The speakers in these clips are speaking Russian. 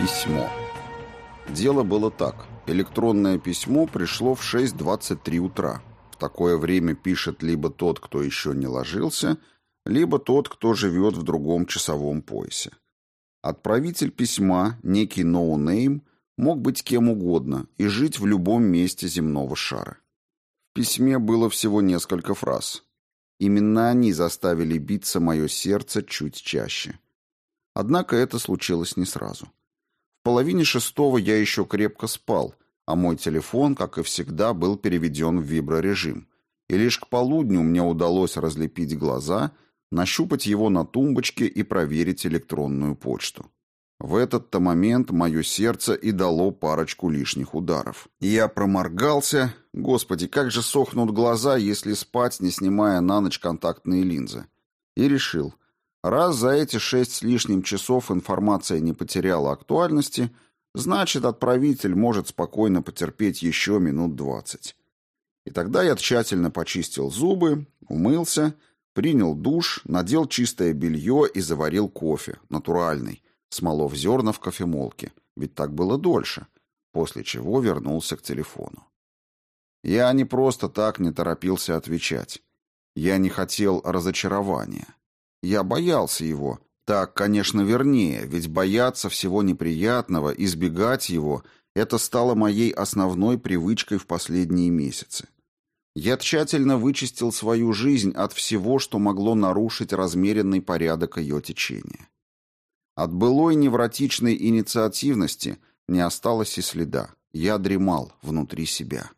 Письмо. Дело было так. Электронное письмо пришло в 6.23 утра. В такое время пишет либо тот, кто еще не ложился, либо тот, кто живет в другом часовом поясе. Отправитель письма, некий ноунейм, но мог быть кем угодно и жить в любом месте земного шара. В письме было всего несколько фраз. Именно они заставили биться мое сердце чуть чаще. Однако это случилось не сразу. Половине шестого я еще крепко спал, а мой телефон, как и всегда, был переведен в виброрежим. И лишь к полудню мне удалось разлепить глаза, нащупать его на тумбочке и проверить электронную почту. В этот-то момент мое сердце и дало парочку лишних ударов. Я проморгался. Господи, как же сохнут глаза, если спать, не снимая на ночь контактные линзы. И решил, Раз за эти шесть с лишним часов информация не потеряла актуальности, значит, отправитель может спокойно потерпеть еще минут двадцать. И тогда я тщательно почистил зубы, умылся, принял душ, надел чистое белье и заварил кофе, натуральный, смолов зерна в кофемолке, ведь так было дольше, после чего вернулся к телефону. Я не просто так не торопился отвечать. Я не хотел разочарования. Я боялся его. Так, конечно, вернее, ведь бояться всего неприятного, избегать его – это стало моей основной привычкой в последние месяцы. Я тщательно вычистил свою жизнь от всего, что могло нарушить размеренный порядок ее течения. От былой невротичной инициативности не осталось и следа. Я дремал внутри себя.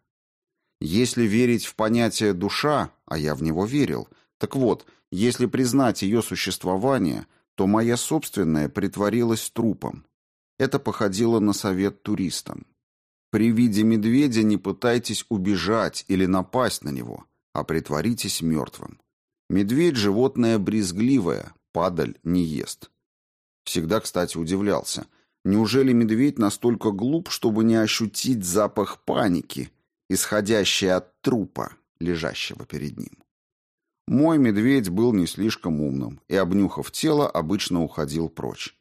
Если верить в понятие «душа», а я в него верил, так вот, если признать ее существование, то моя собственная притворилась трупом. Это походило на совет туристам. При виде медведя не пытайтесь убежать или напасть на него, а притворитесь мертвым. Медведь – животное брезгливое, падаль не ест. Всегда, кстати, удивлялся. Неужели медведь настолько глуп, чтобы не ощутить запах паники, исходящий от трупа, лежащего перед ним? Мой медведь был не слишком умным и, обнюхав тело, обычно уходил прочь.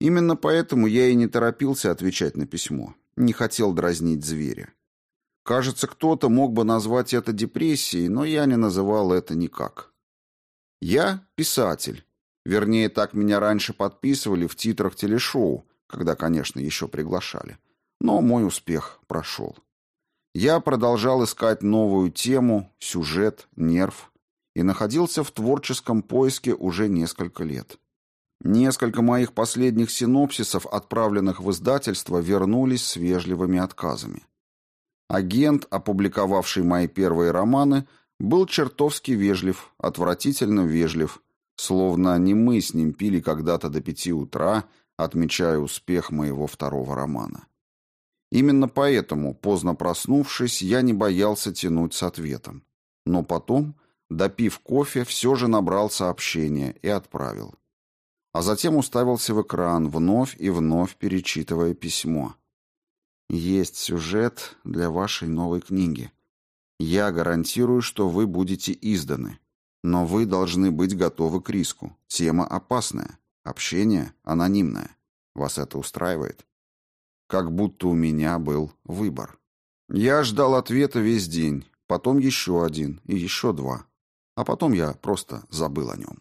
Именно поэтому я и не торопился отвечать на письмо, не хотел дразнить зверя. Кажется, кто-то мог бы назвать это депрессией, но я не называл это никак. Я писатель. Вернее, так меня раньше подписывали в титрах телешоу, когда, конечно, еще приглашали. Но мой успех прошел. Я продолжал искать новую тему, сюжет, нерв, и находился в творческом поиске уже несколько лет. Несколько моих последних синопсисов, отправленных в издательство, вернулись с вежливыми отказами. Агент, опубликовавший мои первые романы, был чертовски вежлив, отвратительно вежлив, словно не мы с ним пили когда-то до пяти утра, отмечая успех моего второго романа. Именно поэтому, поздно проснувшись, я не боялся тянуть с ответом. Но потом Допив кофе, все же набрал сообщение и отправил. А затем уставился в экран, вновь и вновь перечитывая письмо. «Есть сюжет для вашей новой книги. Я гарантирую, что вы будете изданы. Но вы должны быть готовы к риску. Тема опасная. Общение анонимное. Вас это устраивает?» Как будто у меня был выбор. Я ждал ответа весь день, потом еще один и еще два а потом я просто забыл о нем.